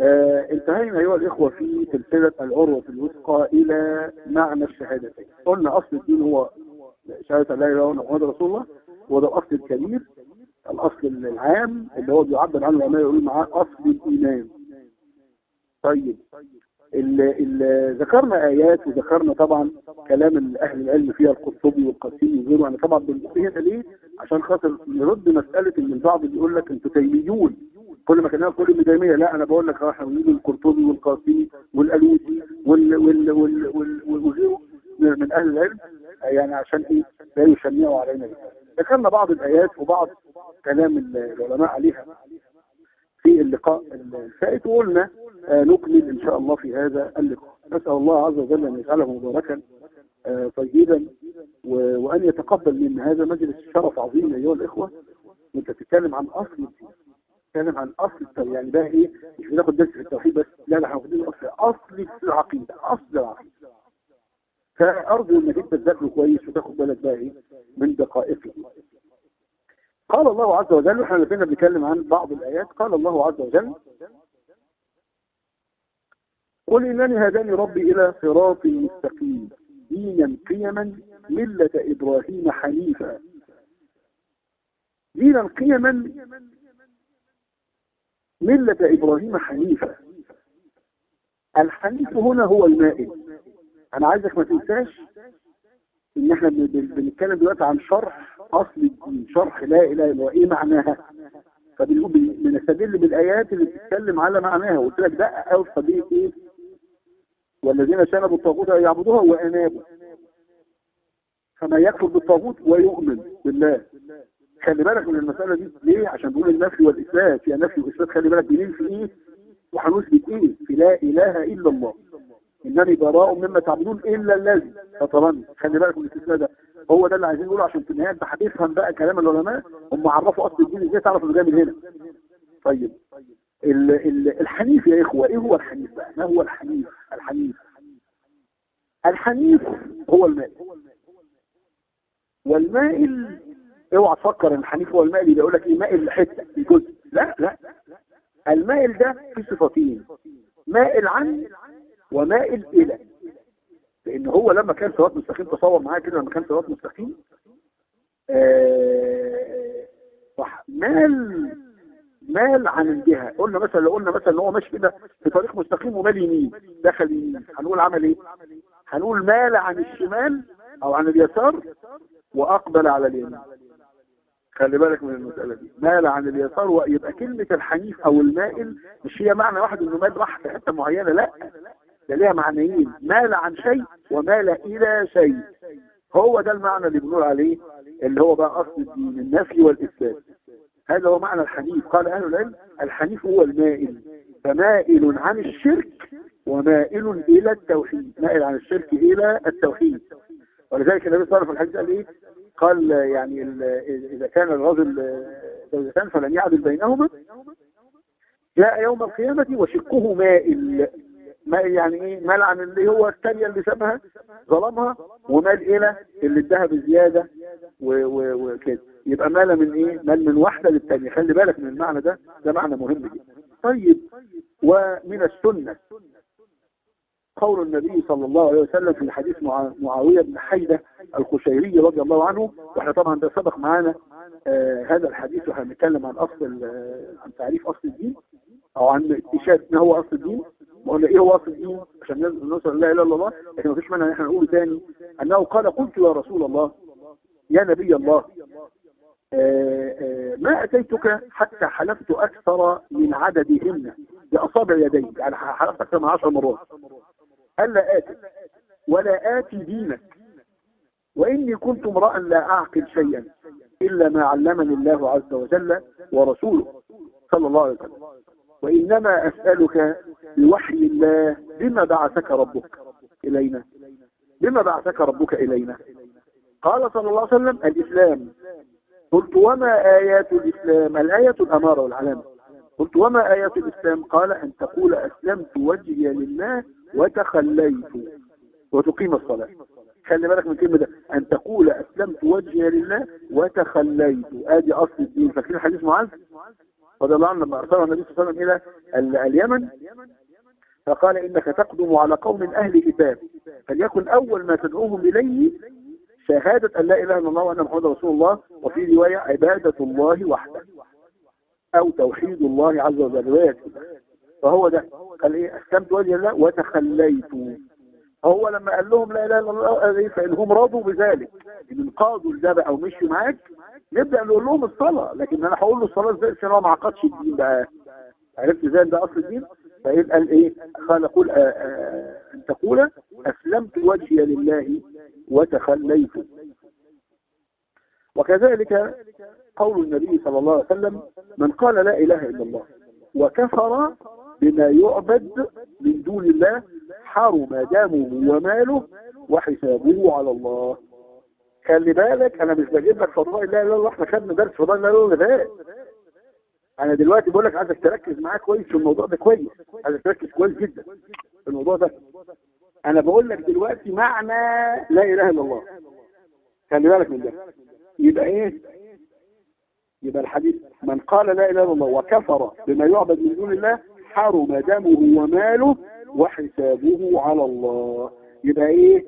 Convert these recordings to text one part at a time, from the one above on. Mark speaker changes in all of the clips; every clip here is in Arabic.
Speaker 1: آه انتهينا أيها الإخوة في سلسلة العروة الوثقى إلى معنى الشهادتين قلنا أصل الدين هو شهادة لا إلا الله محمد رسول الله وده الأصل الكبير الأصل العام اللي هو بيعبر عنه العلماء يقول معاه أصل الإيمان. طيب ال ذكرنا آيات وذكرنا طبعا كلام أهل العلم فيها القرطبي والقاسمي وغيره يعني طبعا بنقول هنا ليه؟ عشان خاطر نرد مسألة إن البعض بيقول لك أنتوا تيميون. كل ما كان كل تيمية لا أنا بقول لك إحنا بنقول القرطبي والقاسمي والألوسي وال وال وال وغيره من أهل العلم يعني عشان إيه؟ لا يشنعوا علينا ذكرنا بعض الآيات وبعض كلام العلماء عليها في اللقاء الفائت وقلنا آه نكمل إن شاء الله في هذا اللقاء. نسأل الله عز وجل أن يجعله مباركا آه طيبا وأن يتقبل من هذا مجلس شرف عظيم أيها الإخوة. أنت تتكلم عن أصل تتكلم عن أصل يعني ده إيه؟ مش بناخد درس في التوحيد بس لا لا هناخد أصل أصل العقيدة أصل العقيدة. فأرجو أنك أنت تذاكره كويس وتاخد بالك بقى إيه؟ من دقائقه قال الله عز وجل إحنا لدينا بنتكلم عن بعض الآيات. قال الله عز وجل قل إنني هداني ربي إلى صراط مستقيم دينا قيما ملة إبراهيم حنيفا. دينا قيما ملة إبراهيم حنيفا الحنيف هنا هو المائل. أنا عايزك ما تنساش إن إحنا بنتكلم دلوقتي عن شرح أصل الدين شرح لا إله إلا الله إيه معناها؟ فبنقول بنستدل بالآيات اللي بتتكلم على معناها. قلت لك ده أول قضية إيه؟ والذين شنبوا الطاغوت يعبدوها وأنابوا. فما يكفر بالطاغوت ويؤمن بالله. خلي بالك من المسألة دي. ليه؟ عشان بيقول النفي والإثبات. فيها نفي وإثبات خلي بالك بنين في إيه؟ وهنثبت إيه في لا إله إلا الله. إنني براء مما تعبدون إلا الذي فطبعا خلي بالك من الاستثناء ده. هو ده اللي عايزين نقوله عشان في النهاية أنت هتفهم بقى كلام العلماء. هم عرفوا أصل الدين إزاي تعرف إنه جاي من هنا. طيب. ال ال الحنيف يا إخوة إيه هو الحنيف بقى؟ ما هو الحنيف؟ الحنيف. الحنيف هو المائل والمائل اوعى تفكر ان الحنيف هو المائل يبقى يقول لك إيه مائل لحتة في جزء. لا لا. المائل ده في صفتين مائل عن ومائل إلى. لأن هو لما كان صراط مستقيم تصور معايا كده لما كان صراط مستقيم آه صح. مال مال عن الجهة. قلنا مثلا لو قلنا مثلا إن هو ماشي كده في طريق مستقيم ومال يمين دخل يمين هنقول عمل إيه؟ هنقول مال عن الشمال أو عن اليسار وأقبل على اليمين. خلي بالك من المسألة دي. مال عن اليسار ويبقى كلمة الحنيف أو المائل مش هي معنى واحد إنه مال راح في حتة معينة لا. ده ليها معنيين. مال عن شيء ومال إلى شيء. هو ده المعنى اللي بنقول عليه اللي هو بقى أصل الدين النفي والاثبات هذا هو معنى الحنيف. قال أهل العلم الحنيف هو المائل. فمائل عن الشرك ومائل إلى التوحيد. مائل عن الشرك إلى التوحيد. ولذلك النبي صلى الله عليه وسلم قال إيه؟ قال يعني إذا كان الرجل زوجتان فلن يعدل بينهما جاء يوم القيامة وشقه مائل. مال يعني إيه؟ مال عن اللي هو الثانية اللي سابها ظلمها ومال إلى اللي اداها بزيادة وكده. يبقى مال من إيه؟ مال من واحدة للثانية خلي بالك من المعنى ده ده معنى مهم جدا. طيب ومن السنة. قول النبي صلى الله عليه وسلم في حديث معاوية بن حيدة القشيري رضي الله عنه وإحنا طبعا ده سبق معانا آه هذا الحديث وهنتكلم عن أصل عن تعريف أصل الدين أو عن اكتشاف ما هو أصل الدين وقلنا إيه هو أصل الدين عشان نوصل لا إله إلا الله لكن مفيش مانع إن إحنا نقول تاني أنه قال قلت يا رسول الله يا نبي الله آآ آآ ما أتيتك حتى حلفت أكثر من عددهن بأصابع يدي يعني حلفت أكثر من 10 مرات. ألا آتي ولا آتي دينك. وإني كنت امرأ لا أعقل شيئا إلا ما علمني الله عز وجل ورسوله صلى الله عليه وسلم. وإنما أسألك بوحي الله بما بعثك ربك إلينا؟ بما بعثك ربك إلينا؟ قال صلى الله عليه وسلم الإسلام. قلت وما آيات الإسلام؟ الآية الأمارة والعلامة. قلت وما آيات الإسلام؟ قال أن تقول أسلمت وجهي لله وتخليت وتقيم الصلاة. خلي بالك من كلمة ده. أن تقول أسلمت وجهي لله وتخليت. آدي أصل الدين. فاكرين حديث معاذ؟ رضي الله عنه لما أرسله النبي صلى الله عليه وسلم ال- اليمن فقال إنك تقدم على قوم أهل كتاب فليكن أول ما تدعوهم إليه شهادة أن لا إله إلا الله وأن محمد رسول الله. وفي رواية عبادة الله وحده. أو توحيد الله عز وجل. رواية كده. فهو ده. قال إيه؟ أسلمت وجه الله وتخليت. هو لما قال لهم لا إله إلا الله إيه؟ فإنهم رضوا بذلك. إن انقادوا لده أو مشوا معاك نبدأ نقول لهم الصلاة. لكن أنا هقول له الصلاة إزاي؟ عشان هو ما عقدش الدين بقى. عرفت إزاي ده أصل الدين؟ فإيه قال إيه؟ قال قل آه، آه، أن تقول أسلمت وجهي لله وتخليت. وكذلك قول النبي صلى الله عليه وسلم من قال لا إله إلا الله وكفر بما يعبد من دون الله حرم دمه وماله وحسابه على الله. خلي بالك أنا مش بجيب لك فضائل لا إلا الله إحنا خدنا درس فضائل لا إلا الله. أنا دلوقتي بقول لك عايزك تركز معايا كويس في الموضوع ده كويس. عايزك تركز كويس جدا في الموضوع ده. أنا بقول لك دلوقتي معنى لا إله إلا الله. خلي بالك من ده. يبقى إيه؟ يبقى الحديث من قال لا إله إلا الله وكفر بما يعبد من دون الله حرم دمه وماله وحسابه على الله. يبقى إيه؟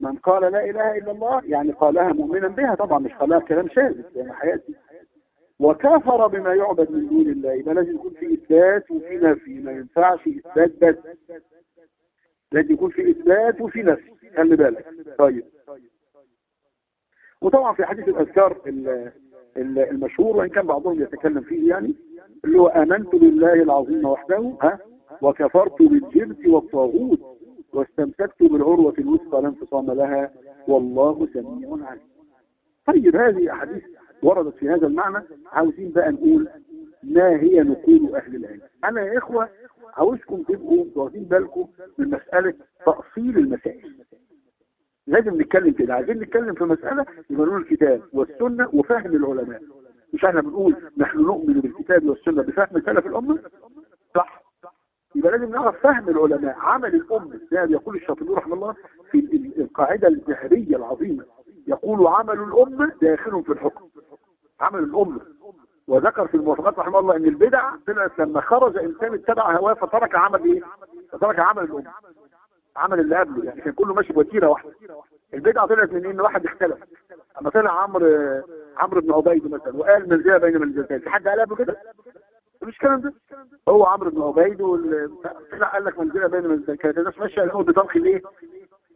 Speaker 1: من قال لا إله إلا الله يعني قالها مؤمنا بها طبعا مش قالها كلام شاذ يعني حياتي وكفر بما يعبد من دون الله. يبقى لازم يكون في إثبات وفي نفي. ما ينفعش إثبات بس. لازم يكون في إثبات وفي نفي. خلي بالك. طيب. وطبعا في حديث الأذكار ال- ال- المشهور وإن كان بعضهم يتكلم فيه يعني اللي هو آمنت بالله العظيم وحده ها وكفرت بالجبت والطاغوت واستمسكت بالعروة الوثقى لا انفصام لها والله سميع عليم. طيب هذه أحاديث وردت في هذا المعنى. عاوزين بقى نقول ما هي نقول أهل العلم. أنا يا إخوة عاوزكم تبقوا واخدين بالكم من مسألة تأصيل المسائل. لازم نتكلم كده. عايزين نتكلم في مسألة يبقى الكتاب والسنة وفهم العلماء. مش إحنا بنقول نحن نؤمن بالكتاب والسنة بفهم سلف الأمة؟ صح. يبقى لازم نعرف فهم العلماء عمل الأمة. زي ما يقول الشاطبي رحمه الله في ال- القاعدة الذهبية العظيمة يقول عمل الأمة داخل في الحكم. عمل الأمة. وذكر في الموافقات رحمه الله إن البدع طلعت لما خرج إنسان اتبع هواه فترك عمل إيه؟ فترك عمل الأمة. عمل اللي قبله يعني كان كله ماشي بوتيرة واحدة. البدعه طلعت من إن واحد اختلف. أما طلع عمرو عمرو بن عبيد مثلا وقال منزله بين منزلتين في حد قال قبل كده؟ مش الكلام ده؟ هو عمرو بن عبيد وال- قال لك منزله بين منزلتين كانت الناس ماشية الأول بطبخ الإيه؟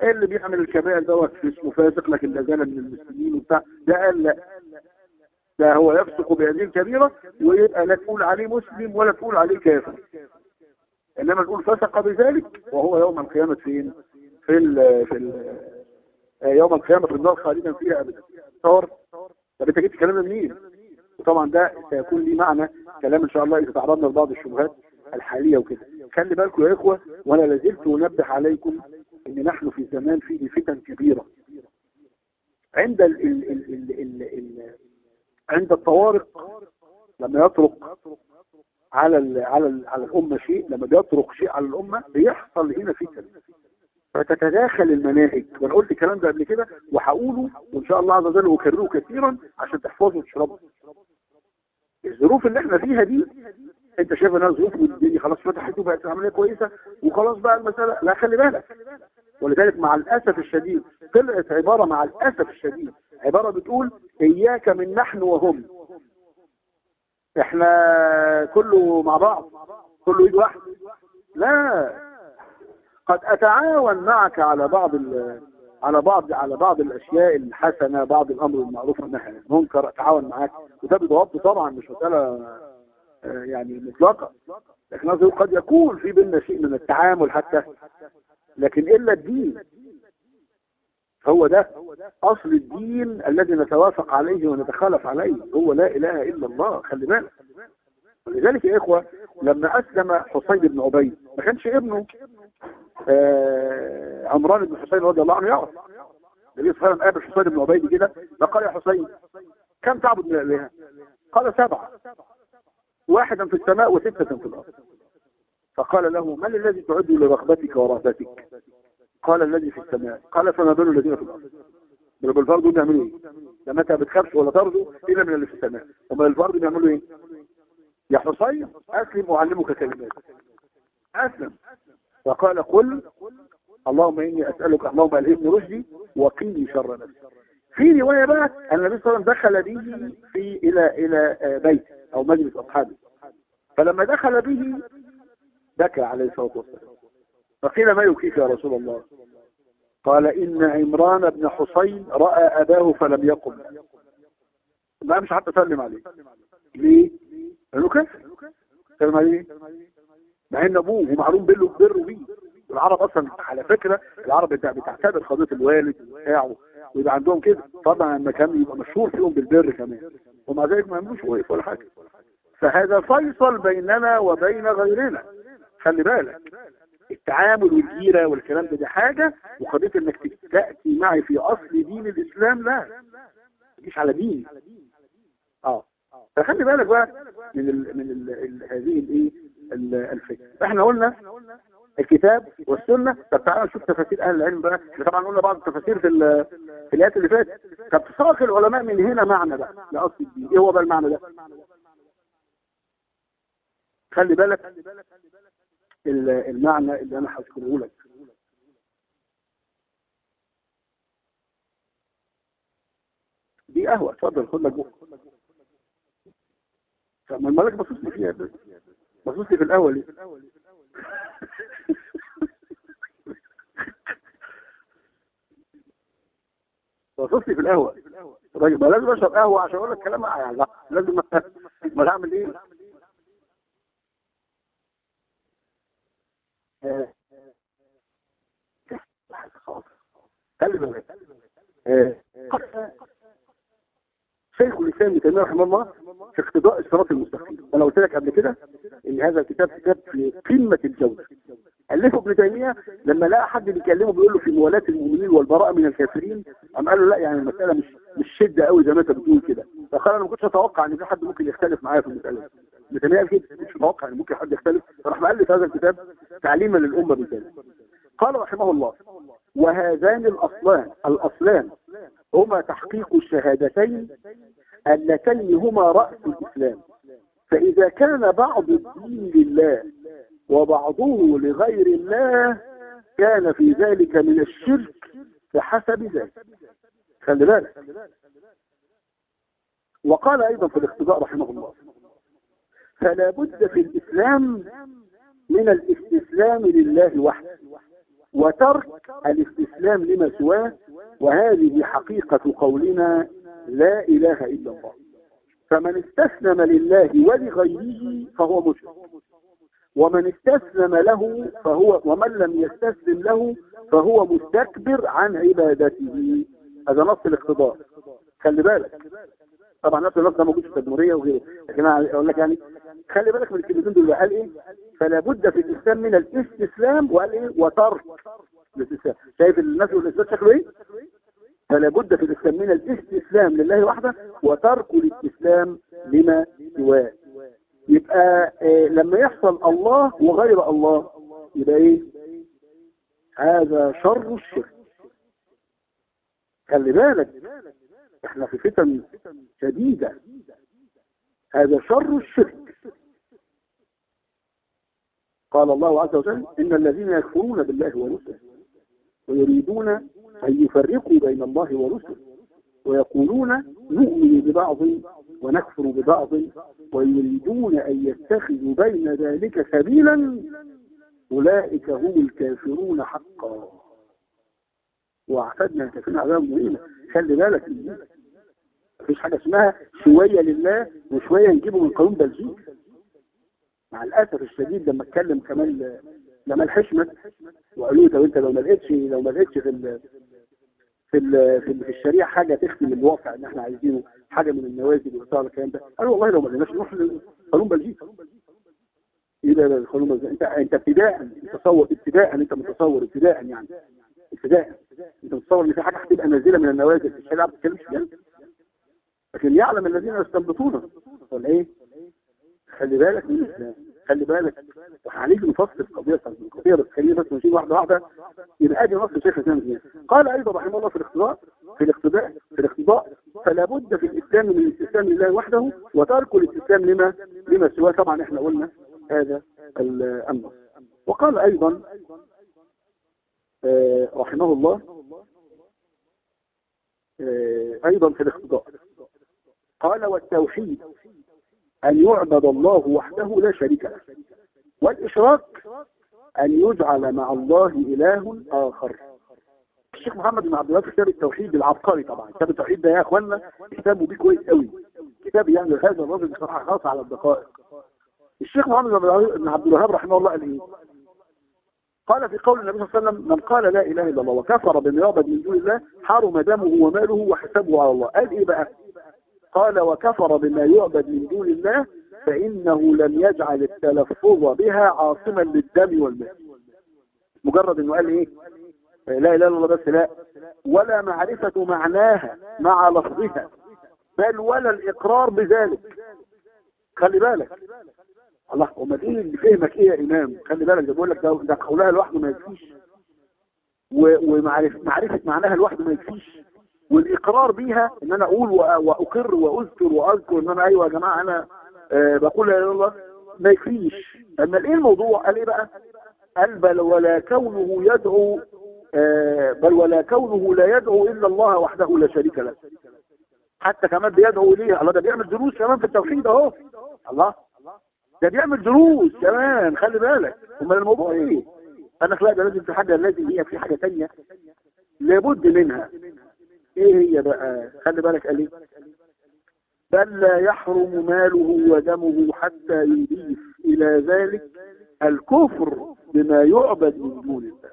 Speaker 1: اللي بيعمل الكبائر دوت اسمه فاسق لكن لا زال من المسلمين وبتاع. ده قال لا. ده هو يفسق بهذه الكبيره ويبقى لا تقول عليه مسلم ولا تقول عليه كافر. إنما نقول فسق بذلك وهو يوم القيامة فين؟ في ال في ال يوم القيامة في النار خالدا فيها ابدا. طب انت جبت الكلام ده منين؟ وطبعا ده سيكون ليه معنى كلام إن شاء الله إذا تعرضنا لبعض الشبهات الحالية وكده. خلي بالكم يا إخوة وأنا لازلت أنبه عليكم إن نحن في زمان فيه فتن كبيرة. عند ال ال ال ال ال ال عند الطوارق لما يطرق على ال على ال على الأمة شيء لما بيطرق شيء على الأمة بيحصل هنا فتن. فتتداخل المناهج. وأنا قلت الكلام ده قبل كده وهقوله وإن شاء الله عز وجل أكرره كثيرا عشان تحفظه وتشربه. الظروف اللي إحنا فيها دي أنت شايف إنها ظروف والدنيا خلاص فتحت وبقت عمليه كويسة وخلاص بقى المسألة لا خلي بالك. ولذلك مع الأسف الشديد طلعت عبارة مع الأسف الشديد. عبارة بتقول إياك من نحن وهم. إحنا كله مع بعض كله إيد واحدة. لا. قد أتعاون معك على بعض على بعض على بعض الأشياء الحسنة بعض الأمر المعروف والنهي عن المنكر أتعاون معاك وده بضوابط طبعا مش مساله آه، يعني مطلقة. لكن قد يكون في بيننا شيء من التعامل حتى. لكن إلا الدين. هو ده أصل الدين الذي نتوافق عليه ونتخالف عليه. هو لا إله إلا الله. خلي بالك. ولذلك يا إخوة لما أسلم حسين بن عبيد ما كانش ابنه. عمران بن حسين رضي الله عنه يعرف النبي صلى الله عليه وسلم قابل حسين بن عبيد كده فقال يا حسين كم تعبد من الالهه؟ قال سبعة واحدا في السماء وستة في الأرض فقال له من الذي تعد لرغبتك ورهبتك؟ قال الذي في السماء قال فما بال الذين في الأرض يبقى الفرد بيعملوا إيه؟ لما انت ما بتخافش ولا ترجو إلا من اللي في السماء وما الفرد بيعملوا إيه؟ يا حسين أسلم اعلمك كلمات أسلم فقال قل اللهم إني أسألك اللهم الهمني رشدي وقيني شر نفسي. في رواية بقى أن النبي صلى الله عليه وسلم دخل به في إلى إلى بيت أو مجلس أصحابه. فلما دخل به بكى عليه الصلاة والسلام. فقيل ما يبكيك يا رسول الله؟ قال إن عمران بن حسين رأى أباه فلم يقم. ما مش حتى سلم عليه. ليه؟ لأنه كفر. سلم عليه؟ مع إن أبوه ومعلوم بره بره بيه العرب أصلا على فكرة العرب بتعتبر قضية الوالد بتاعه ويبقى عندهم كده. طبعا لما كان يبقى مشهور فيهم بالبر كمان. ومع ذلك ما يعملوش وقف ولا حاجة. فهذا فيصل بيننا وبين غيرنا. خلي بالك. التعامل والجيرة والكلام ده دي حاجة وقضية إنك تأتي معي في أصل دين الإسلام لا. مش على دين. آه. فخلي بالك بقى من ال من ال ال هذه الإيه؟ الفكرة إحنا قلنا الكتاب والسنة طب تعالى نشوف تفاسير أهل العلم بقى. طبعا قلنا بعض التفاسير في في الآيات اللي فاتت. طب ساق العلماء من هنا معنى بقى لاصل الدين. إيه هو بقى المعنى ده؟ خلي بالك المعنى اللي أنا هذكره لك. دي قهوة اتفضل خد لك بقى. طب ما الملك بصوص لي فيها لي في بصوص لي في القهوة. راجل ما لازم أشرب قهوة عشان أقول لك كلام يعني لا لازم ما أعمل إيه؟ خلي بالك شيخ الإسلام تيمية رحمه الله في اقتضاء الصراط المستقيم. أنا قلت لك قبل كده إن هذا الكتاب كتاب في قمة الجودة. ألفه ابن تيمية لما لقى حد بيكلمه بيقول له في موالاة المؤمنين والبراءة من الكافرين قام قال له لا يعني المسألة مش مش شدة قوي زي ما أنت بتقول كده. فقال أنا ما كنتش أتوقع إن في حد ممكن يختلف معايا في المسألة ابن تيمية قال كده مش متوقع إن ممكن حد يختلف. فراح مؤلف هذا الكتاب تعليما للأمة بالذات قال رحمه الله وهذان الاصلان الأصلان هما تحقيق الشهادتين اللتين هما رأس الإسلام. فإذا كان بعض الدين لله وبعضه لغير الله كان في ذلك من الشرك بحسب ذلك. خلي بالك. وقال أيضا في الاقتضاء رحمه الله فلا بد في الإسلام من الاستسلام لله وحده وترك الاستسلام لما سواه وهذه حقيقة قولنا لا إله إلا الله. فمن استسلم لله ولغيره فهو مشرك. ومن استسلم له فهو ومن لم يستسلم له فهو مستكبر عن عبادته. هذا نص الاقتضاء. خلي بالك. طبعا نفس النص ده موجود في التدمرية وغيره. لكن أنا أقول لك يعني خلي بالك من الكلمتين دول قال إيه؟ فلا بد في الإسلام من الاستسلام وقال إيه؟ وترك الاستسلام. شايف الناس والاثبات شكله إيه؟ فلا بد في الإسلام من الاستسلام لله وحده وترك الاستسلام لما سواه. يبقى إيه لما يحصل الله وغير الله يبقى إيه؟ هذا شر الشرك. خلي بالك إحنا في فتن شديدة. هذا شر الشرك. قال الله عز وجل إن الذين يكفرون بالله ورسله ويريدون أن يفرقوا بين الله ورسله ويقولون نؤمن ببعض ونكفر ببعض ويريدون أن يتخذوا بين ذلك سبيلا أولئك هم الكافرون حقا. وأعتدنا الكافرين عذاب مهينة. خلي بالك مفيش حاجة اسمها شوية لله وشوية نجيبه من قانون بلجيكا. مع الأسف الشديد لما أتكلم كمان جمال حشمت وقالوا طب أنت لو ما لقيتش لو ما لقيتش في ال في ال في, الشريعة حاجة تختم الواقع ان إحنا عايزينه حاجة من النوازل وبتاع الكلام ده. قالوا والله لو ما لقيناش نروح لقانون بلجيكا إيه ده القانون بلجيكا انت انت ابتداء تصور ابتداء انت متصور ابتداء يعني ابتداء انت متصور إن في حاجة هتبقى نازلة من النوازل في الشريعة؟ ما بتتكلمش فيها لكن يعلم الذين يستنبطون ولا إيه خلي بالك من الإسلام. خلي بالك وهنيجي نفصل قضيه القضية بس خلينا بس نمشي واحدة واحدة يبقى ادي نص شيخ الإسلام قال أيضا رحمه الله في الاقتضاء في الاقتضاء في الاقتضاء فلا بد في الإسلام من الاستسلام لله وحده وترك الاستسلام لما لما سواه. طبعا إحنا قلنا هذا النص وقال أيضا آه، رحمه الله آه، أيضا في الاقتضاء قال والتوحيد أن يعبد الله وحده لا شريك له. والإشراك أن يجعل مع الله إله آخر. الشيخ محمد بن عبد الوهاب كتاب التوحيد العبقري طبعا. كتاب التوحيد ده يا إخوانا كتابه بيه كويس قوي. كتاب يعني هذا الراجل بصراحة خاص على الدقائق. الشيخ محمد بن عبد الوهاب رحمه الله قال إيه؟ قال في قول النبي صلى الله عليه وسلم من قال لا إله إلا الله وكفر بما يعبد من دون الله حرم دمه وماله وحسابه على الله. قال إيه بقى؟ قال وكفر بما يعبد من دون الله فإنه لم يجعل التلفظ بها عاصما للدم والمال مجرد إنه قال إيه؟ لا إله إلا الله بس لا. ولا معرفة معناها مع لفظها بل ولا الإقرار بذلك. خلي بالك. الله وما إيه اللي فهمك إيه يا إمام؟ خلي بالك ده بقول لك ده قولها لوحده ما يكفيش. ومعرفة معرفة معناها لوحده ما يكفيش. والإقرار بيها إن أنا أقول وأقر وأذكر وأذكر إن أنا أيوه يا جماعة أنا أه بقول لا إله إلا الله. ما يكفيش. أما إيه الموضوع؟ قال إيه بقى؟ قال بل ولا كونه يدعو أه بل ولا كونه لا يدعو إلا الله وحده لا شريك له. حتى كمان بيدعو إليه. الله ده بيعمل دروس كمان في التوحيد أهو. الله. ده بيعمل دروس كمان خلي بالك. أمال الموضوع إيه؟ أنا لا ده لازم في حاجة لازم هي في حاجة ثانية لابد منها. إيه هي بقى؟ خلي بالك قال إيه بل لا يحرم ماله ودمه حتى يضيف إلى ذلك الكفر بما يعبد من دون الله.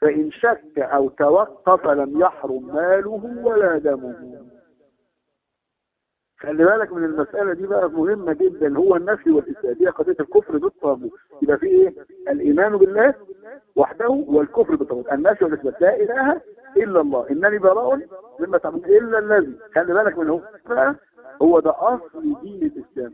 Speaker 1: فإن شك أو توقف لم يحرم ماله ولا دمه. خلي بالك من المسألة دي بقى مهمة جدا. هو النفي والإثبات دي قضية الكفر بالطاغوت. يبقى في إيه؟ الإيمان بالله وحده والكفر بالطاغوت. النفي والإثبات لا إله إلا الله. إنني براء مما تعمل. إلا الذي. خلي بالك من هو. بقى هو ده أصل دين الإسلام.